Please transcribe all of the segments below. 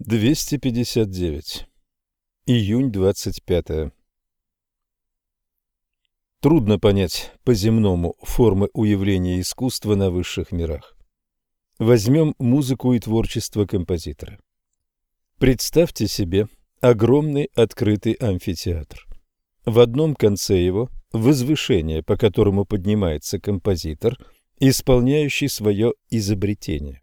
259. Июнь 25. Трудно понять по-земному формы уявления искусства на высших мирах. Возьмем музыку и творчество композитора. Представьте себе огромный открытый амфитеатр. В одном конце его возвышение, по которому поднимается композитор, исполняющий свое изобретение.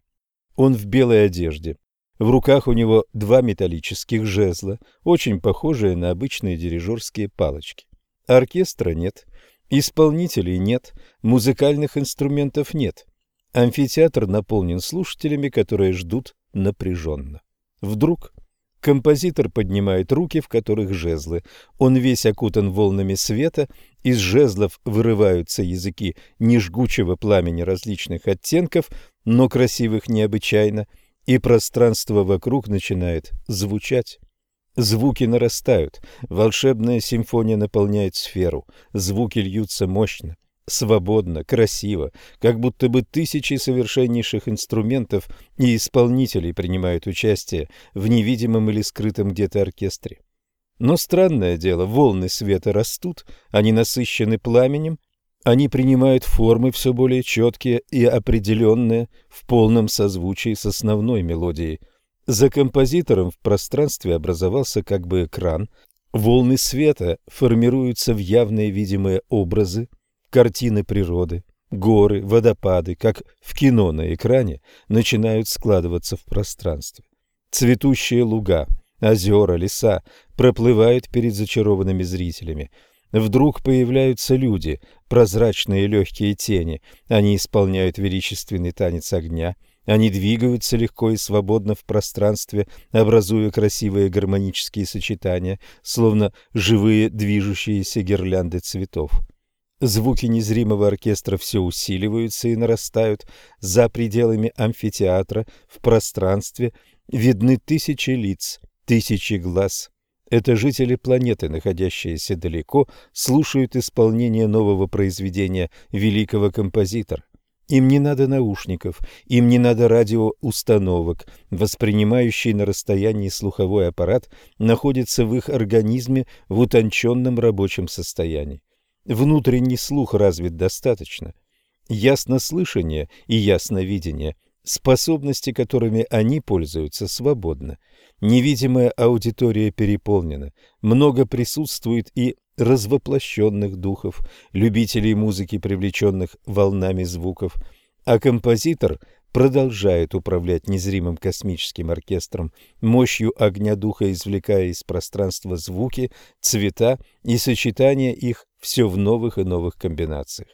Он в белой одежде, в руках у него два металлических жезла, очень похожие на обычные дирижерские палочки. Оркестра нет, исполнителей нет, музыкальных инструментов нет. Амфитеатр наполнен слушателями, которые ждут напряженно. Вдруг композитор поднимает руки, в которых жезлы. Он весь окутан волнами света, из жезлов вырываются языки нежгучего пламени различных оттенков, но красивых необычайно – и пространство вокруг начинает звучать. Звуки нарастают, волшебная симфония наполняет сферу, звуки льются мощно, свободно, красиво, как будто бы тысячи совершеннейших инструментов и исполнителей принимают участие в невидимом или скрытом где-то оркестре. Но странное дело, волны света растут, они насыщены пламенем, они принимают формы все более четкие и определенные в полном созвучии с основной мелодией. За композитором в пространстве образовался как бы экран. Волны света формируются в явные видимые образы, картины природы, горы, водопады, как в кино на экране, начинают складываться в пространстве. Цветущие луга, озера, леса проплывают перед зачарованными зрителями – Вдруг появляются люди, прозрачные легкие тени. Они исполняют величественный танец огня. Они двигаются легко и свободно в пространстве, образуя красивые гармонические сочетания, словно живые движущиеся гирлянды цветов. Звуки незримого оркестра все усиливаются и нарастают. За пределами амфитеатра, в пространстве, видны тысячи лиц, тысячи глаз, это жители планеты, находящиеся далеко, слушают исполнение нового произведения великого композитора. Им не надо наушников, им не надо радиоустановок. Воспринимающий на расстоянии слуховой аппарат находится в их организме в утонченном рабочем состоянии. Внутренний слух развит достаточно. Яснослышание и ясновидение – способности, которыми они пользуются свободно – Невидимая аудитория переполнена, много присутствует и развоплощенных духов, любителей музыки, привлеченных волнами звуков, а композитор продолжает управлять незримым космическим оркестром, мощью огня духа извлекая из пространства звуки, цвета и сочетания их все в новых и новых комбинациях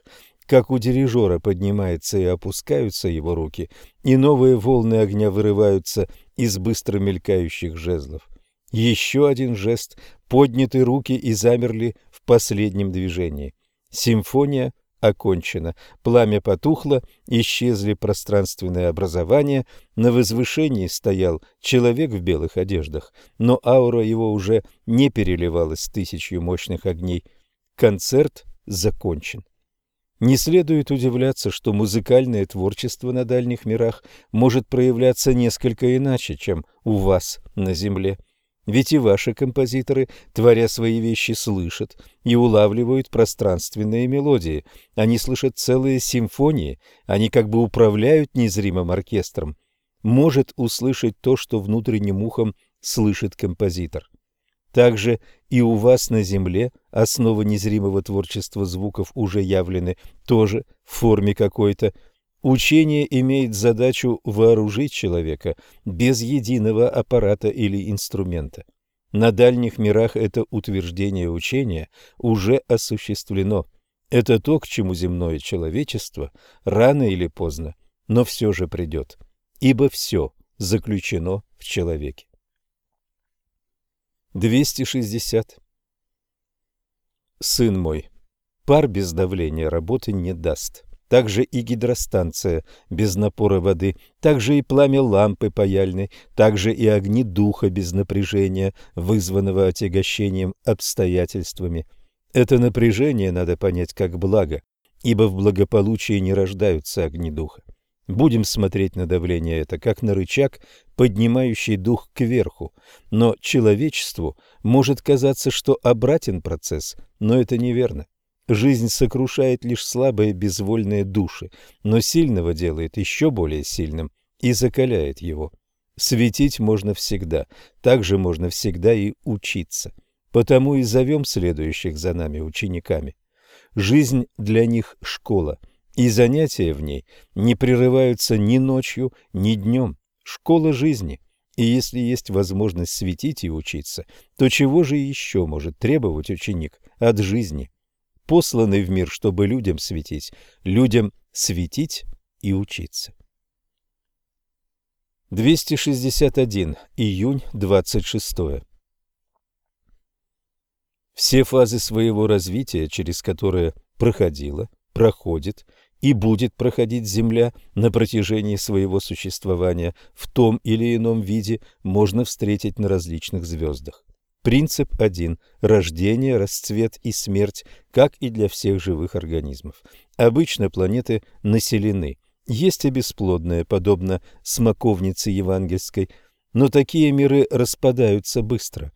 как у дирижера поднимаются и опускаются его руки, и новые волны огня вырываются из быстро мелькающих жезлов. Еще один жест, подняты руки и замерли в последнем движении. Симфония окончена, пламя потухло, исчезли пространственные образования, на возвышении стоял человек в белых одеждах, но аура его уже не переливалась тысячью мощных огней. Концерт закончен. Не следует удивляться, что музыкальное творчество на дальних мирах может проявляться несколько иначе, чем у вас на Земле. Ведь и ваши композиторы, творя свои вещи, слышат и улавливают пространственные мелодии. Они слышат целые симфонии, они как бы управляют незримым оркестром. Может услышать то, что внутренним ухом слышит композитор. Также и у вас на Земле основы незримого творчества звуков уже явлены тоже в форме какой-то. Учение имеет задачу вооружить человека без единого аппарата или инструмента. На дальних мирах это утверждение учения уже осуществлено. Это то, к чему земное человечество рано или поздно, но все же придет, ибо все заключено в человеке. 260. Сын мой, пар без давления работы не даст. Также и гидростанция без напора воды, также и пламя лампы паяльной, также и огни духа без напряжения, вызванного отягощением обстоятельствами. Это напряжение надо понять как благо, ибо в благополучии не рождаются огни духа. Будем смотреть на давление это как на рычаг, поднимающий дух кверху, но человечеству может казаться, что обратен процесс, но это неверно. Жизнь сокрушает лишь слабые безвольные души, но сильного делает еще более сильным и закаляет его. Светить можно всегда, также можно всегда и учиться. Потому и зовем следующих за нами учениками. Жизнь для них – школа, и занятия в ней не прерываются ни ночью, ни днем школа жизни. И если есть возможность светить и учиться, то чего же еще может требовать ученик от жизни? Посланный в мир, чтобы людям светить, людям светить и учиться. 261. Июнь 26. Все фазы своего развития, через которые проходила, проходит и будет проходить Земля на протяжении своего существования в том или ином виде, можно встретить на различных звездах. Принцип один – рождение, расцвет и смерть, как и для всех живых организмов. Обычно планеты населены. Есть и бесплодные, подобно смоковнице евангельской, но такие миры распадаются быстро.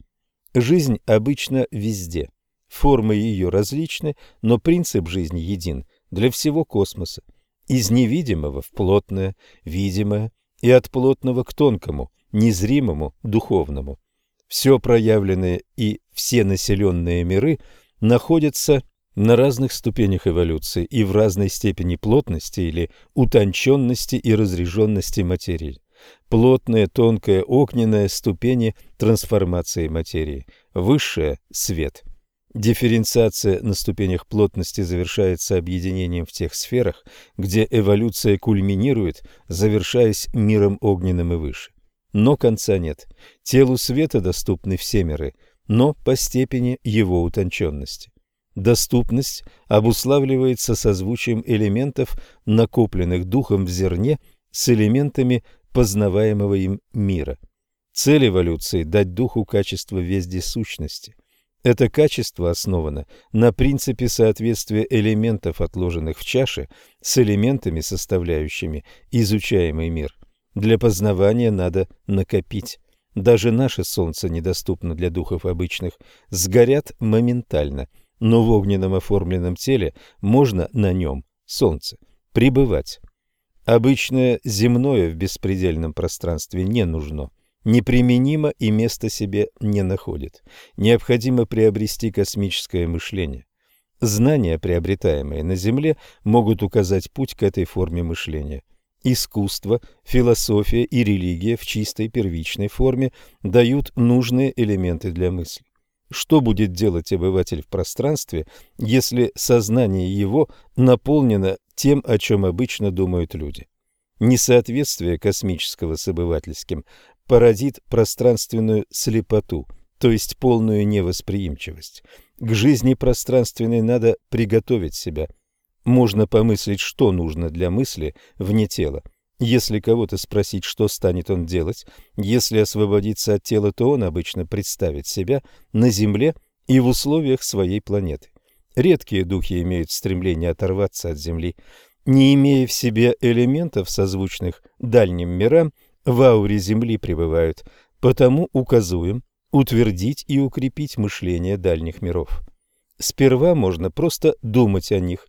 Жизнь обычно везде. Формы ее различны, но принцип жизни един для всего космоса, из невидимого в плотное, видимое, и от плотного к тонкому, незримому, духовному. Все проявленные и все населенные миры находятся на разных ступенях эволюции и в разной степени плотности или утонченности и разреженности материи. Плотная, тонкая, огненная ступени трансформации материи. Высшая – свет – Дифференциация на ступенях плотности завершается объединением в тех сферах, где эволюция кульминирует, завершаясь миром огненным и выше. Но конца нет. Телу света доступны все миры, но по степени его утонченности. Доступность обуславливается созвучием элементов, накопленных духом в зерне, с элементами познаваемого им мира. Цель эволюции – дать духу качество вездесущности. Это качество основано на принципе соответствия элементов, отложенных в чаше, с элементами, составляющими изучаемый мир. Для познавания надо накопить. Даже наше Солнце недоступно для духов обычных, сгорят моментально, но в огненном оформленном теле можно на нем, Солнце, пребывать. Обычное земное в беспредельном пространстве не нужно – неприменимо и места себе не находит. Необходимо приобрести космическое мышление. Знания, приобретаемые на Земле, могут указать путь к этой форме мышления. Искусство, философия и религия в чистой первичной форме дают нужные элементы для мысли. Что будет делать обыватель в пространстве, если сознание его наполнено тем, о чем обычно думают люди? Несоответствие космического с обывательским породит пространственную слепоту, то есть полную невосприимчивость. К жизни пространственной надо приготовить себя. Можно помыслить, что нужно для мысли вне тела. Если кого-то спросить, что станет он делать, если освободиться от тела, то он обычно представит себя на Земле и в условиях своей планеты. Редкие духи имеют стремление оторваться от Земли. Не имея в себе элементов, созвучных дальним мирам, в ауре Земли пребывают, потому указуем утвердить и укрепить мышление дальних миров. Сперва можно просто думать о них.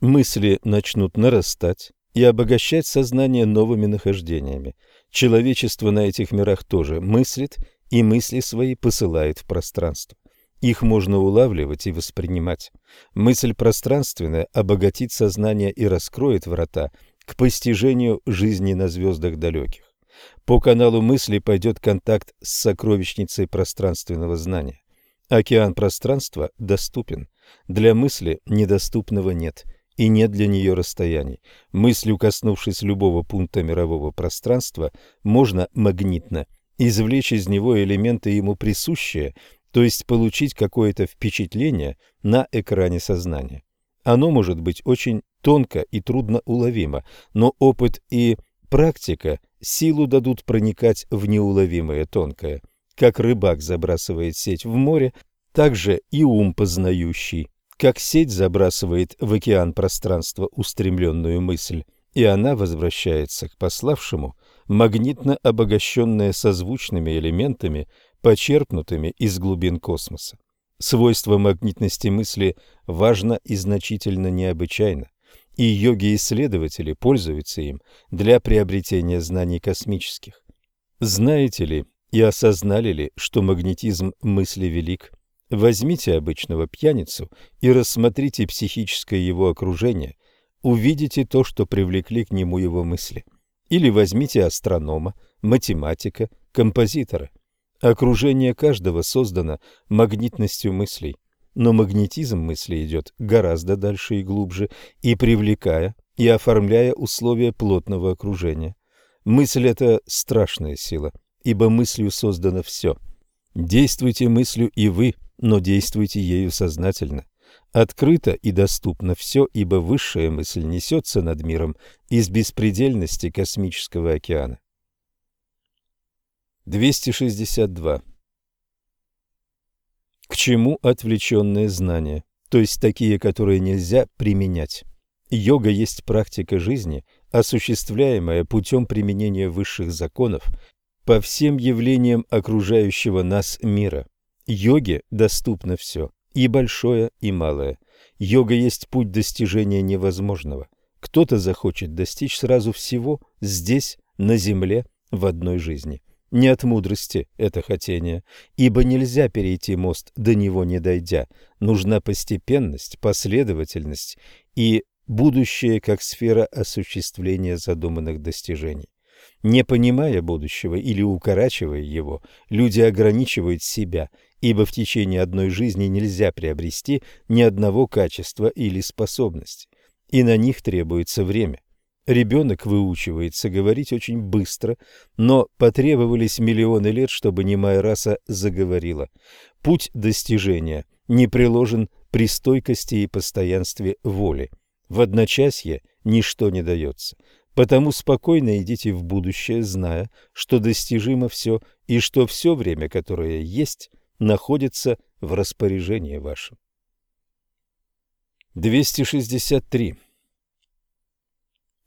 Мысли начнут нарастать и обогащать сознание новыми нахождениями. Человечество на этих мирах тоже мыслит и мысли свои посылает в пространство. Их можно улавливать и воспринимать. Мысль пространственная обогатит сознание и раскроет врата к постижению жизни на звездах далеких. По каналу мысли пойдет контакт с сокровищницей пространственного знания. Океан пространства доступен. Для мысли недоступного нет, и нет для нее расстояний. Мыслью, коснувшись любого пункта мирового пространства, можно магнитно извлечь из него элементы ему присущие, то есть получить какое-то впечатление на экране сознания. Оно может быть очень тонко и трудно уловимо, но опыт и практика силу дадут проникать в неуловимое тонкое. Как рыбак забрасывает сеть в море, так же и ум познающий. Как сеть забрасывает в океан пространства устремленную мысль, и она возвращается к пославшему магнитно обогащенное созвучными элементами, почерпнутыми из глубин космоса. Свойство магнитности мысли важно и значительно необычайно, и йоги-исследователи пользуются им для приобретения знаний космических. Знаете ли и осознали ли, что магнетизм мысли велик? Возьмите обычного пьяницу и рассмотрите психическое его окружение, увидите то, что привлекли к нему его мысли. Или возьмите астронома, математика, композитора. Окружение каждого создано магнитностью мыслей, но магнетизм мысли идет гораздо дальше и глубже, и привлекая, и оформляя условия плотного окружения. Мысль – это страшная сила, ибо мыслью создано все. Действуйте мыслью и вы, но действуйте ею сознательно. Открыто и доступно все, ибо высшая мысль несется над миром из беспредельности космического океана. 262. К чему отвлеченные знания, то есть такие, которые нельзя применять? Йога есть практика жизни, осуществляемая путем применения высших законов по всем явлениям окружающего нас мира. Йоге доступно все, и большое, и малое. Йога есть путь достижения невозможного. Кто-то захочет достичь сразу всего здесь, на земле, в одной жизни. Не от мудрости это хотение, ибо нельзя перейти мост, до него не дойдя. Нужна постепенность, последовательность и будущее как сфера осуществления задуманных достижений. Не понимая будущего или укорачивая его, люди ограничивают себя, ибо в течение одной жизни нельзя приобрести ни одного качества или способности, и на них требуется время. Ребенок выучивается говорить очень быстро, но потребовались миллионы лет, чтобы немая раса заговорила. Путь достижения не приложен при стойкости и постоянстве воли. В одночасье ничто не дается. Потому спокойно идите в будущее, зная, что достижимо все и что все время, которое есть, находится в распоряжении вашем. 263.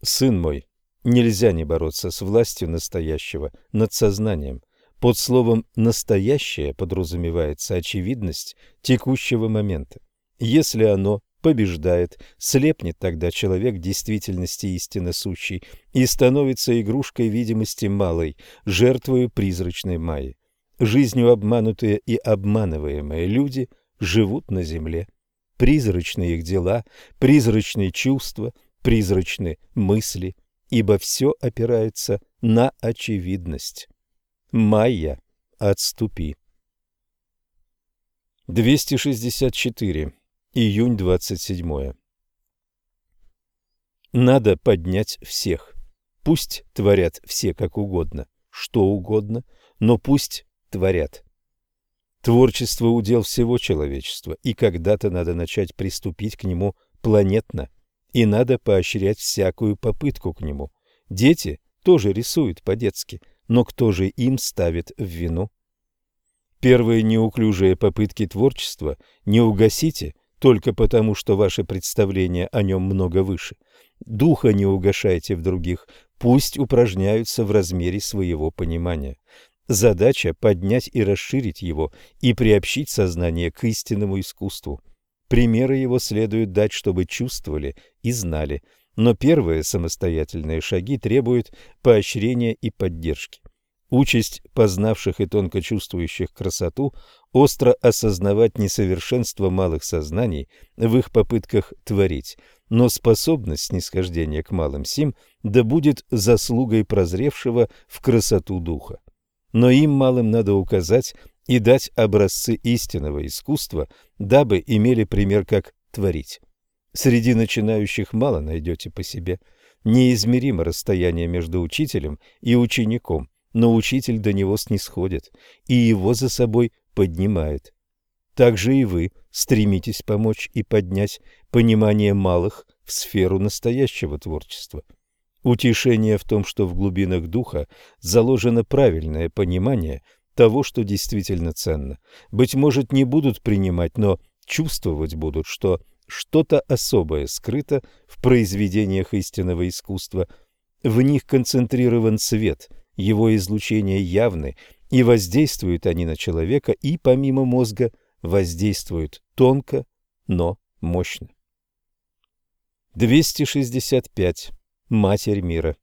Сын мой, нельзя не бороться с властью настоящего над сознанием. Под словом «настоящее» подразумевается очевидность текущего момента. Если оно побеждает, слепнет тогда человек действительности истины сущей и становится игрушкой видимости малой, жертвою призрачной майи. Жизнью обманутые и обманываемые люди живут на земле. Призрачные их дела, призрачные чувства, призрачные мысли, ибо все опирается на очевидность. Майя, отступи. 264. Июнь 27. Надо поднять всех. Пусть творят все как угодно, что угодно, но пусть творят. Творчество – удел всего человечества, и когда-то надо начать приступить к нему планетно, и надо поощрять всякую попытку к нему. Дети тоже рисуют по-детски, но кто же им ставит в вину? Первые неуклюжие попытки творчества не угасите – только потому, что ваше представление о нем много выше. Духа не угошайте в других, пусть упражняются в размере своего понимания. Задача – поднять и расширить его и приобщить сознание к истинному искусству. Примеры его следует дать, чтобы чувствовали и знали, но первые самостоятельные шаги требуют поощрения и поддержки. Участь познавших и тонко чувствующих красоту остро осознавать несовершенство малых сознаний в их попытках творить, но способность снисхождения к малым сим да будет заслугой прозревшего в красоту духа. Но им малым надо указать и дать образцы истинного искусства, дабы имели пример, как творить. Среди начинающих мало найдете по себе. Неизмеримо расстояние между учителем и учеником, но учитель до него снисходит и его за собой поднимает. Так же и вы стремитесь помочь и поднять понимание малых в сферу настоящего творчества. Утешение в том, что в глубинах духа заложено правильное понимание того, что действительно ценно. Быть может, не будут принимать, но чувствовать будут, что что-то особое скрыто в произведениях истинного искусства – в них концентрирован свет, его излучения явны, и воздействуют они на человека, и помимо мозга воздействуют тонко, но мощно. 265. Матерь мира.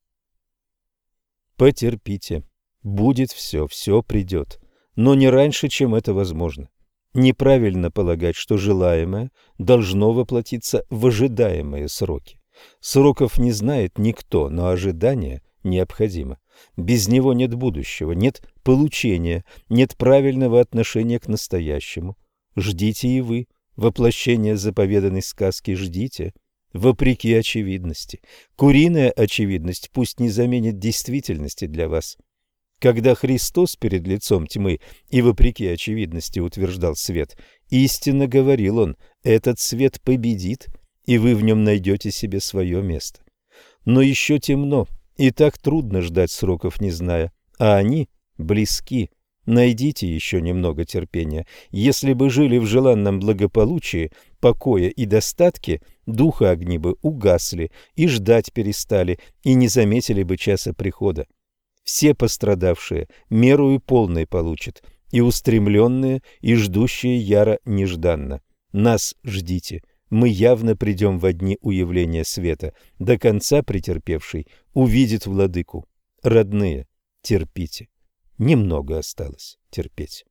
Потерпите. Будет все, все придет. Но не раньше, чем это возможно. Неправильно полагать, что желаемое должно воплотиться в ожидаемые сроки. Сроков не знает никто, но ожидание необходимо. Без него нет будущего, нет получения, нет правильного отношения к настоящему. Ждите и вы, воплощение заповеданной сказки ждите, вопреки очевидности. Куриная очевидность пусть не заменит действительности для вас. Когда Христос перед лицом тьмы и вопреки очевидности утверждал свет, истинно говорил он, этот свет победит, и вы в нем найдете себе свое место. Но еще темно, и так трудно ждать сроков, не зная, а они близки. Найдите еще немного терпения. Если бы жили в желанном благополучии, покое и достатке, духа огни бы угасли и ждать перестали, и не заметили бы часа прихода. Все пострадавшие меру полной получат, и устремленные, и ждущие яро нежданно. Нас ждите, мы явно придем во дни уявления света, до конца претерпевший увидит владыку. Родные, терпите, немного осталось терпеть.